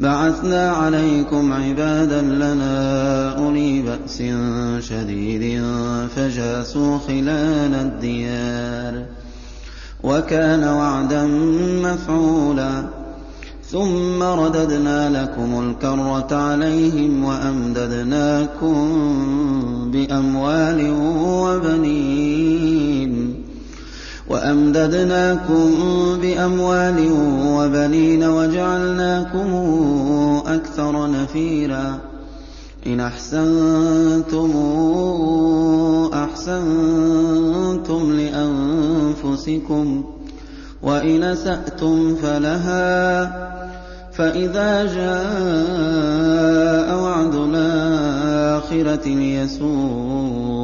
بعثنا عليكم عبادا لنا أولي بأس شديد فجاسوا خلال الديار وكان وعدا مفعولا ثم رددنا لكم الكرة عليهم وأمددناكم بأموال وبنين وأمددناكم بأموال وبنين وجعلناكم أكثر نفيرا إن أحسنتم أحسنتم لأنفسكم وإن أسأتم فلها فإذا جاء وعد الآخرة ليسوءوا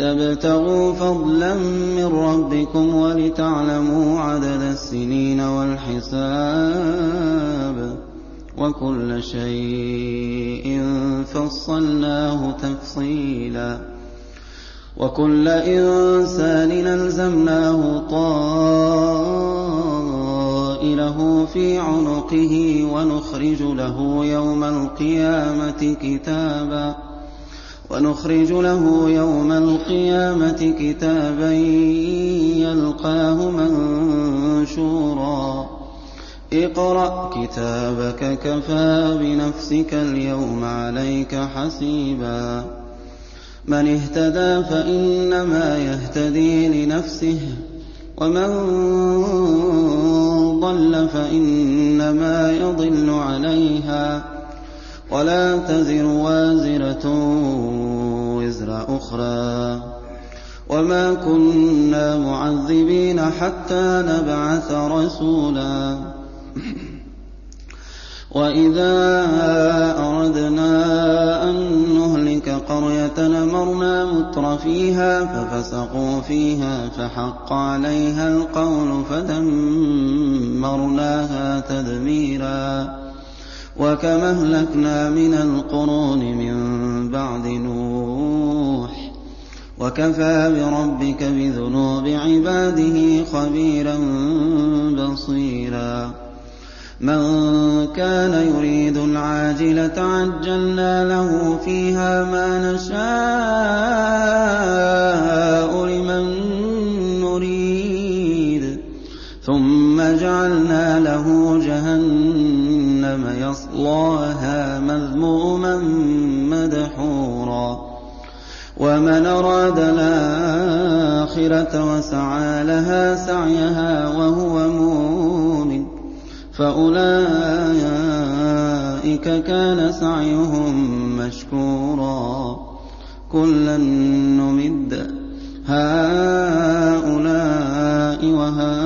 لتبتغوا فضلا من ربكم ولتعلموا عدد السنين والحساب وكل شيء فصلناه تفصيلا وكل إنسان ألزمناه طائره في عنقه ونخرج له يوم القيامة كتابا ونخرج له يوم القيامة كتابا يلقاه منشورا. اقرأ كتابك كفى بنفسك اليوم عليك حسيبا. من اهتدى فإنما يهتدي لنفسه ومن ضل فإنما يضل عليها. ولا تزر وازرة وزر أخرى. وما كنا معذبين حتى نبعث رسولا. وإذا أردنا أن نهلك قرية نمرنا متر فيها ففسقوا فيها فحق عليها القول فدمرناها تدميرا. وَكَمْ أَهْلَكْنَا مِنَ الْقُرُونِ مِن بَعْدِ نُوحٍ ۗ وَكَفَىٰ بِرَبِّكَ بِذُنُوبِ عِبَادِهِ خَبِيرًا بَصِيرًا. مَن كَانَ يُرِيدُ الْعَاجِلَةَ عَجَّلْنَا لَهُ فِيهَا مَا نَشَاءُ لِمَن نُّرِيدُ. ثُمَّ جَعَلْنَا لَهُ جَهَنَّمَ يَصْلَاهَا مَذْمُومًا مَّدْحُورًا. وَمَنْ أَرَادَ الْآخِرَةَ وَسَعَىٰ لَهَا سَعْيَهَا وَهُوَ مُؤْمِنٌ فَأُولَٰئِكَ كَانَ سَعْيُهُم مَّشْكُورًا. كُلًّا نُّمِدُّ هَٰؤُلَاءِ وَهَٰؤُلَاءِ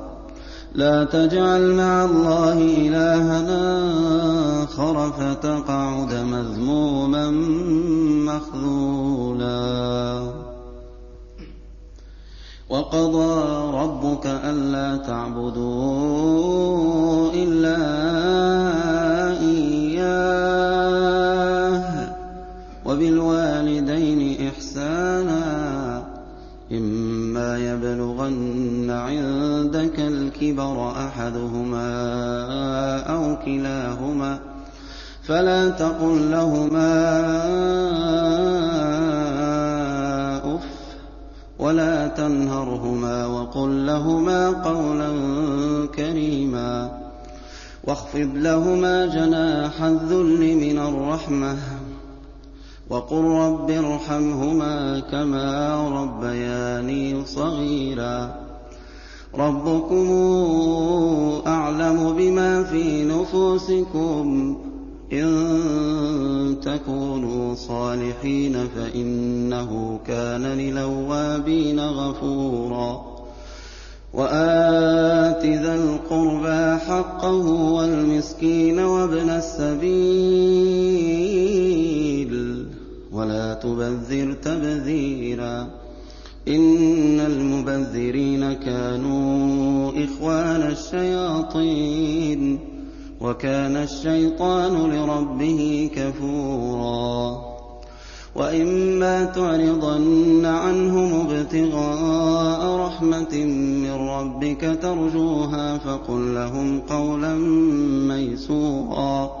لَا تَجْعَلْ مَعَ اللَّهِ إِلَٰهًا آخَرَ فَتَقْعُدَ مَذْمُومًا مَّخْذُولًا. وَقَضَىٰ رَبُّكَ أَلَّا تَعْبُدُوا إِلَّا إِيَّاهُ وَبِالْوَالِدَيْنِ إِحْسَانًا ۖ. إِمَّا يَبْلُغَنَّ عِندَكَ الْكِبَرَ أَحَدُهُمَا أَوْ كِلَاهُمَا فَلَا تَقُل لَّهُمَا أُفٍّ وَلَا تَنْهَرْهُمَا وَقُل لَّهُمَا قَوْلًا كَرِيمًا وَاخْفِضْ لَهُمَا جَنَاحَ الذُّلِّ مِنَ الرَّحْمَةِ وَقُل رَّبِّ ارْحَمْهُمَا كَمَا رَبَّيَانِي صَغِيرًا رَّبُّكُمْ أَعْلَمُ بِمَا فِي نُفُوسِكُمْ ۚ. إِن تَكُونُوا صَالِحِينَ فَإِنَّهُ كَانَ لِلْأَوَّابِينَ غَفُورًا. وَآتِ ذَا الْقُرْبَىٰ حَقَّهُ وَالْمِسْكِينَ وَابْنَ السَّبِيلِ. وَلَا تُبَذِّرْ تَبْذِيرًا. إِنَّ الْمُبَذِّرِينَ كَانُوا إِخْوَانَ الشَّيَاطِينِ ۖ وَكَانَ الشَّيْطَانُ لِرَبِّهِ كَفُورًا وَإِمَّا تُعْرِضَنَّ عَنْهُمُ ابْتِغَاءَ رَحْمَةٍ مِّن رَّبِّكَ تَرْجُوهَا فَقُل لَّهُمْ قَوْلًا مَّيْسُورًا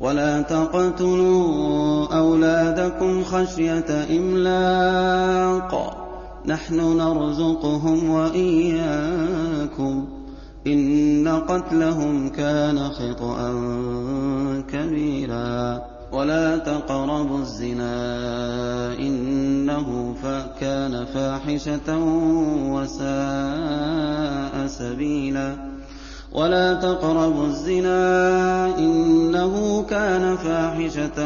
وَلَا تَقْتُلُوا أَوْلَادَكُمْ خَشْيَةَ إِمْلَاقٍ ۖ. نَّحْنُ نَرْزُقُهُمْ وَإِيَّاكُمْ ۚ. إِنَّ قَتْلَهُمْ كَانَ خِطْئًا كَبِيرًا. وَلَا تَقْرَبُوا الزِّنَا ۖ. إِنَّهُ كَانَ فَاحِشَةً وَسَاءَ سَبِيلًا. وَلَا تَقْرَبُوا الزِّنَا ۖ إِنَّهُ كَانَ فَاحِشَةً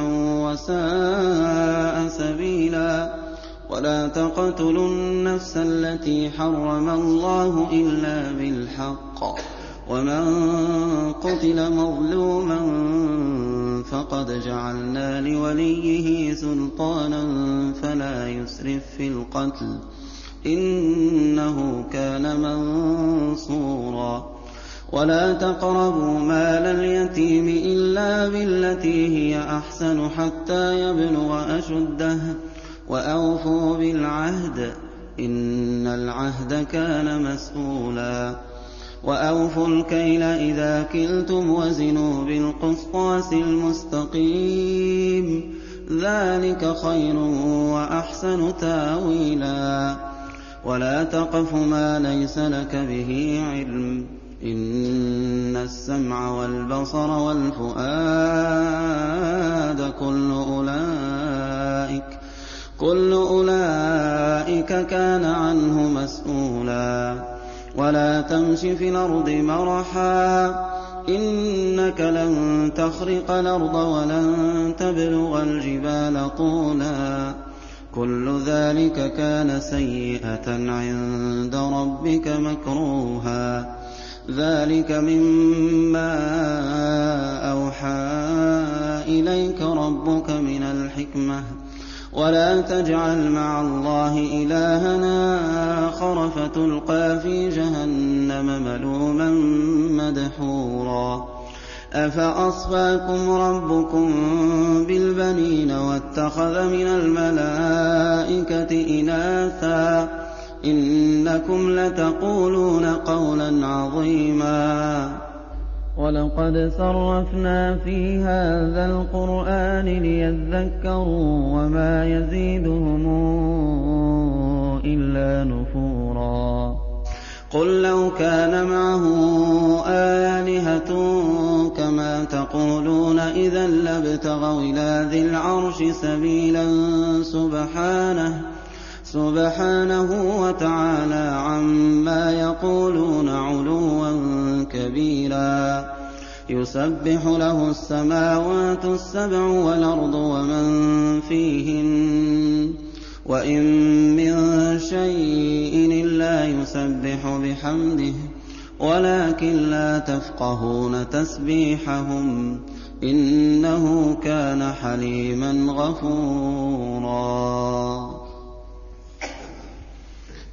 وَسَاءَ سَبِيلًا وَلَا تَقْتُلُوا النَّفْسَ الَّتِي حَرَّمَ اللَّهُ إِلَّا بِالْحَقِّ ۚ وَمَن قُتِلَ مَظْلُومًا فَقَدْ جَعَلْنَا لِوَلِيِّهِ سُلْطَانًا فَلَا يُسْرِف فِّي الْقَتْلِ ۖ إِنَّهُ كَانَ مَنصُورًا وَلَا تَقْرَبُوا مَالَ الْيَتِيمِ إِلَّا بِالَّتِي هِيَ أَحْسَنُ حَتَّىٰ يَبْلُغَ أَشُدَّهُ ۖ. وَأَوْفُوا بِالْعَهْدِ ۖ إِنَّ الْعَهْدَ كَانَ مَسْئُولًا وَأَوْفُوا الْكَيْلَ إِذَا كِلْتُمْ وَزِنُوا بِالْقِسْطَاسِ الْمُسْتَقِيمِ ۚ. ذَٰلِكَ خَيْرٌ وَأَحْسَنُ تَأْوِيلًا. وَلَا تَقْفُ مَا لَيْسَ لَكَ بِهِ عِلْمٌ ۚ. إِنَّ السَّمْعَ وَالْبَصَرَ وَالْفُؤَادَ كُلُّ أُولَٰئِكَ كَانَ عَنْهُ مَسْئُولًا وَلَا تَمْشِ فِي الْأَرْضِ مَرَحًا ۖ إِنَّكَ لَن تَخْرِقَ الْأَرْضَ وَلَن تَبْلُغَ الْجِبَالَ طُولًا ۚ كُلُّ ذَٰلِكَ كَانَ سَيِّئَةً عِندَ رَبِّكَ مَكْرُوهًا ۚ ذَٰلِكَ مِمَّا أَوْحَىٰ إِلَيْكَ رَبُّكَ مِنَ الْحِكْمَةِ ۗ وَلَا تَجْعَلْ مَعَ اللَّهِ إِلَٰهًا آخَرَ فَتُلْقَىٰ فِي جَهَنَّمَ مَلُومًا مَّدْحُورًا أَفَأَصْفَاكُمْ رَبُّكُم بِالْبَنِينَ وَاتَّخَذَ مِنَ الْمَلَائِكَةِ إِنَاثًا ۚ إِنَّكُمْ لَتَقُولُونَ قَوْلًا عَظِيمًا. وَلَقَدْ صَرَّفْنَا فِي هَٰذَا الْقُرْآنِ لِيَذَّكَّرُوا وَمَا يَزِيدُهُمْ إِلَّا نُفُورًا. قُل لَّوْ كَانَ مَعَهُ آلِهَةٌ كَمَا تَقُولُونَ إِذًا لَّابْتَغَوْا إِلَىٰ ذِي الْعَرْشِ سَبِيلًا سُبْحَانَهُ وَتَعَالَىٰ عَمَّا يَقُولُونَ عُلُوًّا كَبِيرًا. يُسَبِّحُ لَهُ السَّمَاوَاتُ السَّبْعُ وَالْأَرْضُ وَمَن فِيهِنَّ ۚ. وَإِن مِّن شَيْءٍ إِلَّا يُسَبِّحُ بِحَمْدِهِ وَلَٰكِن لَّا تَفْقَهُونَ تَسْبِيحَهُمْ ۗ. إِنَّهُ كَانَ حَلِيمًا غَفُورًا.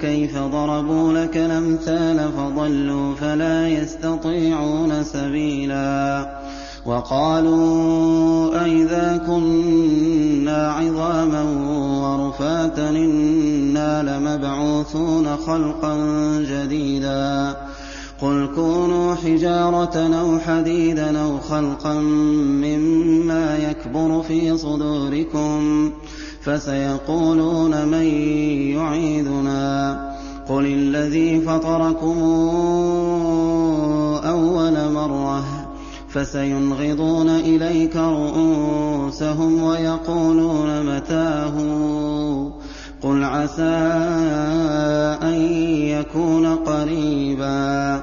كَيْفَ ضَرَبُوا لَكَ الْأَمْثَالَ فَضَلُّوا فَلَا يَسْتَطِيعُونَ سَبِيلًا وَقَالُوا أَإِذَا كُنَّا عِظَامًا وَرُفَاتًا إِنَّا لَمَبْعُوثُونَ خَلْقًا جَدِيدًا قُلْ كُونُوا حِجَارَةً أَوْ حَدِيدًا أَوْ خَلْقًا مِّمَّا يَكْبُرُ فِي صُدُورِكُمْ فَسَيَقُولُونَ مَن يُعِيدُنَا ۖ قُلِ الَّذِي فَطَرَكُمْ أَوَّلَ مَرَّةٍ ۚ فَسَيُنْغِضُونَ إِلَيْكَ رُءُوسَهُمْ وَيَقُولُونَ مَتَىٰ هُوَ ۖ قُلْ عَسَىٰ أَن يَكُونَ قَرِيبًا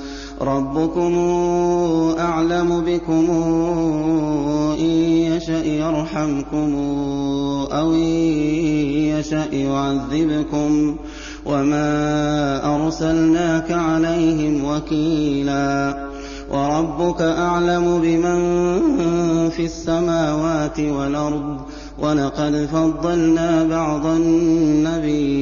رَّبُّكُمْ أَعْلَمُ بِكُمْ ۖ إِن يَشَأْ يَرْحَمْكُمْ أَوْ إِن يَشَأْ يُعَذِّبْكُمْ ۚ وَمَا أَرْسَلْنَاكَ عَلَيْهِمْ وَكِيلًا وَرَبُّكَ أَعْلَمُ بِمَن فِي السَّمَاوَاتِ وَالْأَرْضِ ۗ وَلَقَدْ فَضَّلْنَا بَعْضَ النَّبِيِّينَ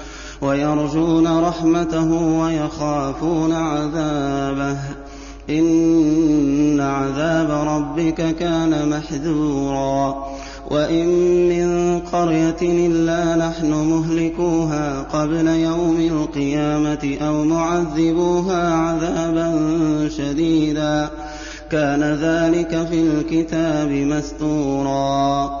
وَيَرْجُونَ رَحْمَتَهُ وَيَخَافُونَ عَذَابَهُ. إِنَّ عَذَابَ رَبِّكَ كَانَ مَحْذُورًا. وَإِن مِّن قَرْيَةٍ إِلَّا نَحْنُ مُهْلِكُوهَا قَبْلَ يَوْمِ الْقِيَامَةِ أَوْ مُعَذِّبُوهَا عَذَابًا شَدِيدًا ۚ. كَانَ ذَٰلِكَ فِي الْكِتَابِ مَسْطُورًا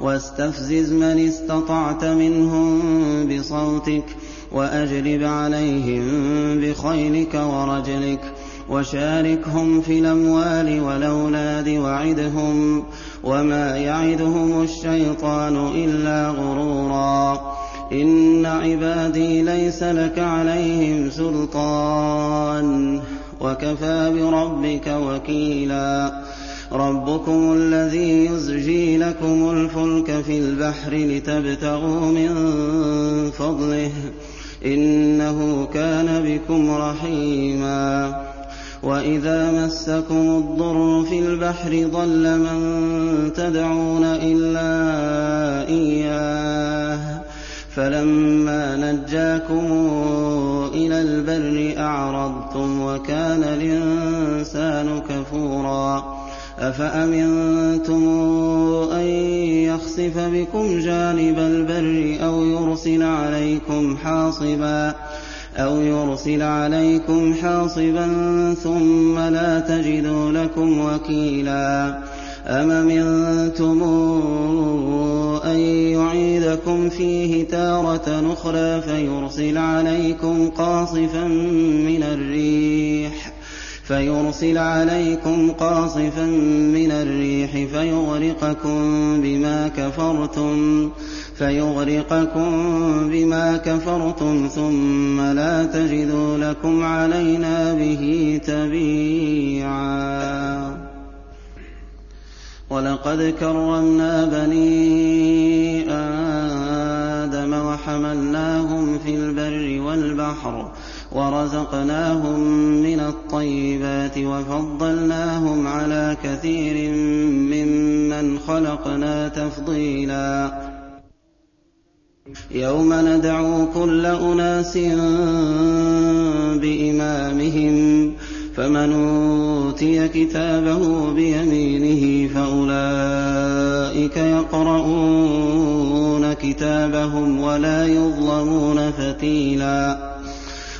وَاسْتَفْزِزْ مَنِ اسْتَطَعْتَ مِنْهُم بِصَوْتِكَ وَأَجْلِبْ عَلَيْهِم بِخَيْلِكَ وَرَجِلِكَ وَشَارِكْهُمْ فِي الْأَمْوَالِ وَالْأَوْلَادِ وَعِدْهُمْ ۚ وَمَا يَعِدُهُمُ الشَّيْطَانُ إِلَّا غُرُورًا إِنَّ عِبَادِي لَيْسَ لَكَ عَلَيْهِمْ سُلْطَانٌ ۚ وَكَفَىٰ بِرَبِّكَ وَكِيلًا رَّبُّكُمُ الَّذِي يُزْجِي لَكُمُ الْفُلْكَ فِي الْبَحْرِ لِتَبْتَغُوا مِن فَضْلِهِ ۚ إِنَّهُ كَانَ بِكُمْ رَحِيمًا. وَإِذَا مَسَّكُمُ الضُّرُّ فِي الْبَحْرِ ضَلَّ مَن تَدْعُونَ إِلَّا إِيَّاهُ فَلَمَّا نَجَّاكُمْ إِلَى الْبَرِّ أَعْرَضْتُمْ وَكَانَ الْإِنسَانُ كَفُورًا أَفَأَمِنتُمْ أَن يَخْسِفَ بِكُمْ جَانِبَ الْبَرِّ أَوْ يُرْسِلَ عَلَيْكُمْ حَاصِبًا ثُمَّ لَا تَجِدُوا لَكُمْ وَكِيلًا أَمْ أَمِنتُمْ أَن يُعِيدَكُمْ فِيهِ تَارَةً أُخْرَىٰ فَيُرْسِلَ عَلَيْكُمْ قَاصِفًا مِّنَ الرِّيحِ فيرسل عليكم قاصفا من الريح فيغرقكم بما كفرتم فيغرقكم بما كفرتم ثم لا تجدوا لكم علينا به تبيعا. ولقد كرمنا بني آدم وحملناهم في البر والبحر وَرَزَقْنَاهُم مِّنَ الطَّيِّبَاتِ وَفَضَّلْنَاهُمْ عَلَىٰ كَثِيرٍ مِّمَّنْ خَلَقْنَا تَفْضِيلًا. يَوْمَ نَدْعُو كُلَّ أُنَاسٍ بِإِمَامِهِمْ ۖ فَمَنْ أُوتِيَ كِتَابَهُ بِيَمِينِهِ فَأُولَٰئِكَ يَقْرَءُونَ كِتَابَهُمْ وَلَا يُظْلَمُونَ فَتِيلًا.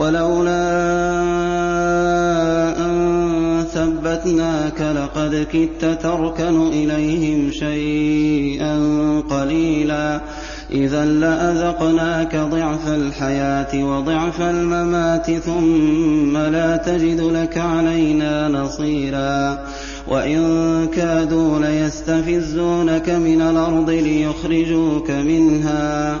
ولولا أن ثبتناك لقد كدت تركن إليهم شيئا قليلا. إذا لأذقناك ضعف الحياة وضعف الممات ثم لا تجد لك علينا نصيرا. وإن كادوا ليستفزونك من الأرض ليخرجوك منها.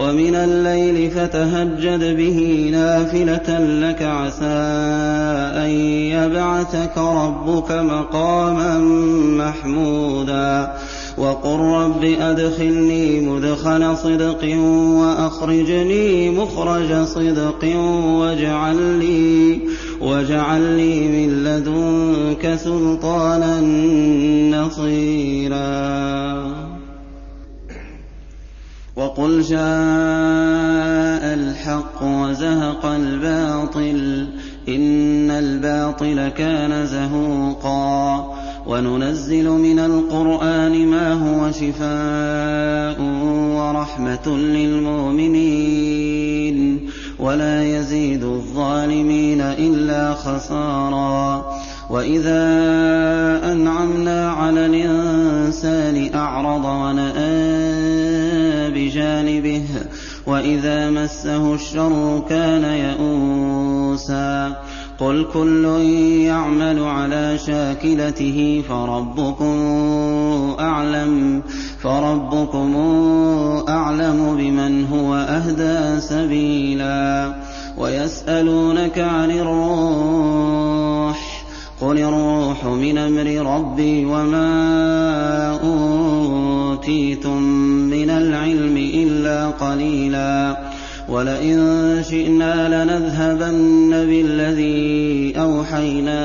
ومن الليل فتهجد به نافلة لك عسى أن يبعثك ربك مقاما محمودا وقل رب أدخلني مدخل صدق وأخرجني مخرج صدق واجعل لي, واجعل لي من لدنك سلطانا نصيرا وقل جاء الحق وزهق الباطل إن الباطل كان زهوقا وننزل من القرآن ما هو شفاء ورحمة للمؤمنين ولا يزيد الظالمين إلا خسارا وإذا أنعمنا على الإنسان أعرض ونأى بجانبه وإذا مسه الشر كان يئوسا قل كل يعمل على شاكلته فربكم أعلم فربكم أعلم بمن هو أهدى سبيلا ويسألونك عن الروح قل الروح من أمر ربي وما أوتيتم من العلم إلا قليلا. ولئن شئنا لنذهبن بالذي أوحينا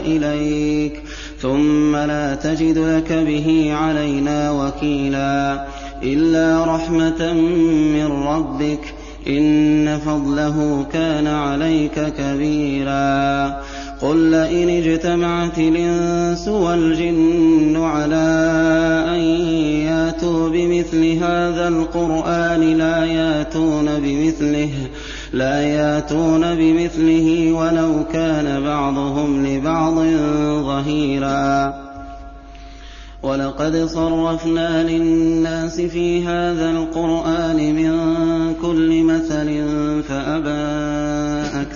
إليك ثم لا تجد لك به علينا وكيلا. إلا رحمة من ربك إن فضله كان عليك كبيرا. قل لئن اجتمعت الإنس والجن على أن ياتوا بمثل هذا القرآن لا ياتون بمثله لا ياتون بمثله ولو كان بعضهم لبعض ظهيرا. ولقد صرفنا للناس في هذا القرآن من كل مثل فأبى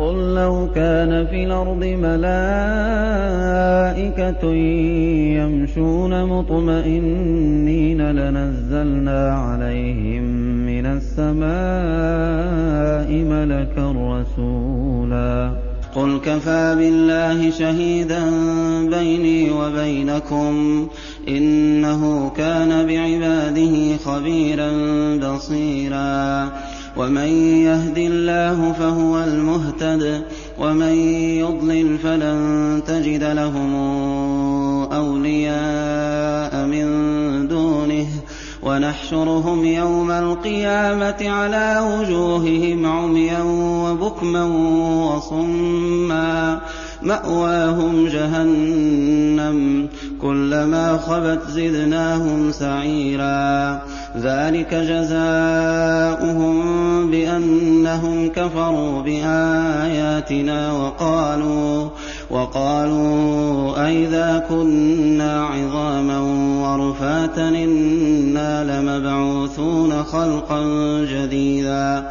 قل لَوْ كَانَ فِي الْأَرْضِ مَلَائِكَةٌ يَمْشُونَ مُطْمَئِنِّينَ لَنَزَّلْنَا عَلَيْهِم مِّنَ السَّمَاءِ مَلَكًا رَّسُولًا. قُلْ كَفَىٰ بِاللَّهِ شَهِيدًا بَيْنِي وَبَيْنَكُمْ ۚ إِنَّهُ كَانَ بِعِبَادِهِ خَبِيرًا بَصِيرًا. وَمَن يَهْدِ اللَّهُ فَهُوَ الْمُهْتَدِ ۖ وَمَن يُضْلِلْ فَلَن تَجِدَ لَهُمْ أَوْلِيَاءَ مِن دُونِهِ ۖ وَنَحْشُرُهُمْ يَوْمَ الْقِيَامَةِ عَلَىٰ وُجُوهِهِمْ عُمْيًا وَبُكْمًا وَصُمًّا مَّأْوَاهُمْ جَهَنَّمُ ۖ كُلَّمَا خَبَتْ زِدْنَاهُمْ سَعِيرًا ذَٰلِكَ جَزَاؤُهُم بِأَنَّهُمْ كَفَرُوا بِآيَاتِنَا وَقَالُوا وَقَالُوا أَإِذَا كُنَّا عِظَامًا وَرُفَاتًا إِنَّا لَمَبْعُوثُونَ خَلْقًا جَدِيدًا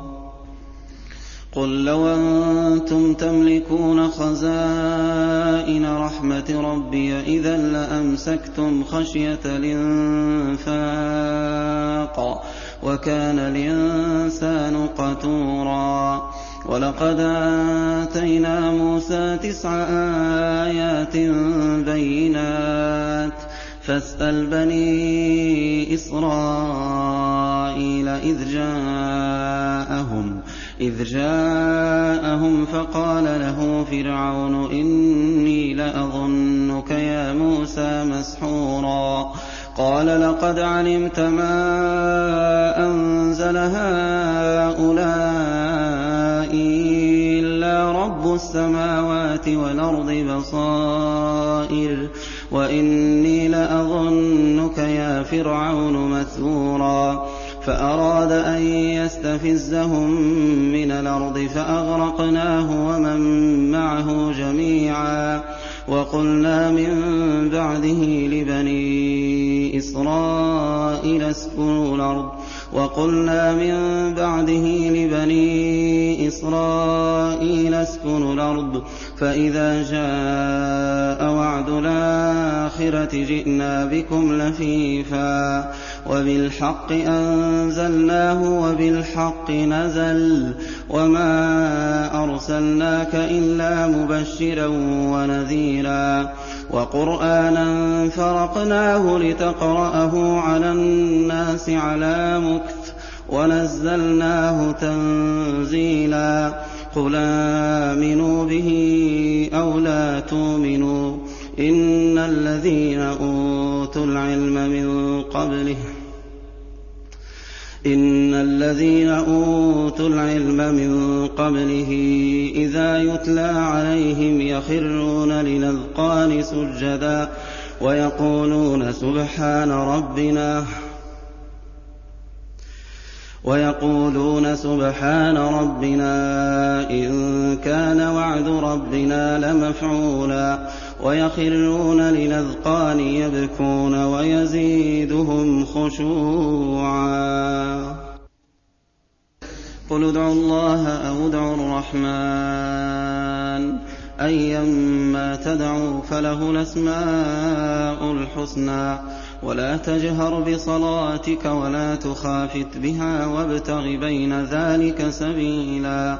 قُل لَّوْ أَنتُمْ تَمْلِكُونَ خَزَائِنَ رَحْمَةِ رَبِّي إِذًا لَّأَمْسَكْتُمْ خَشْيَةَ الْإِنفَاقِ ۚ وَكَانَ الْإِنسَانُ قَتُورًا. وَلَقَدْ آتَيْنَا مُوسَىٰ تِسْعَ آيَاتٍ بَيِّنَاتٍ ۖ. فَاسْأَلْ بَنِي إِسْرَائِيلَ إِذْ جَاءَهُمْ. فَقَالَ لَهُ فِرْعَوْنُ إِنِّي لَأَظُنُّكَ يَا مُوسَىٰ مَسْحُورًا. قَالَ لَقَدْ عَلِمْتَ مَا أَنزَلَ هَٰؤُلَاءِ إِلَّا رَبُّ السَّمَاوَاتِ وَالْأَرْضِ بَصَائِرَ وَإِنِّي لَأَظُنُّكَ يَا فِرْعَوْنُ مَثْبُورًا فَأَرَادَ أَن يَسْتَفِزَّهُم مِّنَ الْأَرْضِ فَأَغْرَقْنَاهُ وَمَن مَّعَهُ جَمِيعًا وَقُلْنَا مِن بَعْدِهِ لِبَنِي إِسْرَائِيلَ اسْكُنُوا الْأَرْضَ فَإِذَا جَاءَ وَعْدُ الْآخِرَةِ جِئْنَا بِكُمْ لَفِيفًا وَبِالْحَقِّ أَنزَلْنَاهُ وَبِالْحَقِّ نَزَلَ وَمَا أَرْسَلْنَاكَ إِلَّا مُبَشِّرًا وَنَذِيرًا وَقُرْآنًا فَرَقْنَاهُ لِتَقْرَأَهُ عَلَى النَّاسِ عَلَىٰ مُكْثٍ وَنَزَّلْنَاهُ تَنزِيلًا قُلْ آمِنُوا بِهِ أَوْ لَا تُؤْمِنُوا إِنَّ الَّذِينَ أُوتُوا الْعِلْمَ مِن قَبْلِهِ إِنَّ الَّذِينَ أُوتُوا الْعِلْمَ مِن قَبْلِهِ إِذَا يُتْلَىٰ عَلَيْهِمْ يَخِرُّونَ لِلْأَذْقَانِ سُجَّدًا وَيَقُولُونَ سُبْحَانَ رَبِّنَا وَيَقُولُونَ سُبْحَانَ رَبِّنَا إِن كَانَ وَعْدُ رَبِّنَا لَمَفْعُولًا وَيَخِرُّونَ لِلْأَذْقَانِ يَبْكُونَ وَيَزِيدُهُمْ خُشُوعًا. قُلِ ادْعُوا اللَّهَ أَوِ ادْعُوا الرَّحْمَٰنَ. أَيًّا مَّا تَدْعُوا فَلَهُ الْأَسْمَاءُ الْحُسْنَىٰ. وَلَا تَجْهَرْ بِصَلَاتِكَ وَلَا تُخَافِتْ بِهَا وَابْتَغِ بَيْنَ ذَٰلِكَ سَبِيلًا.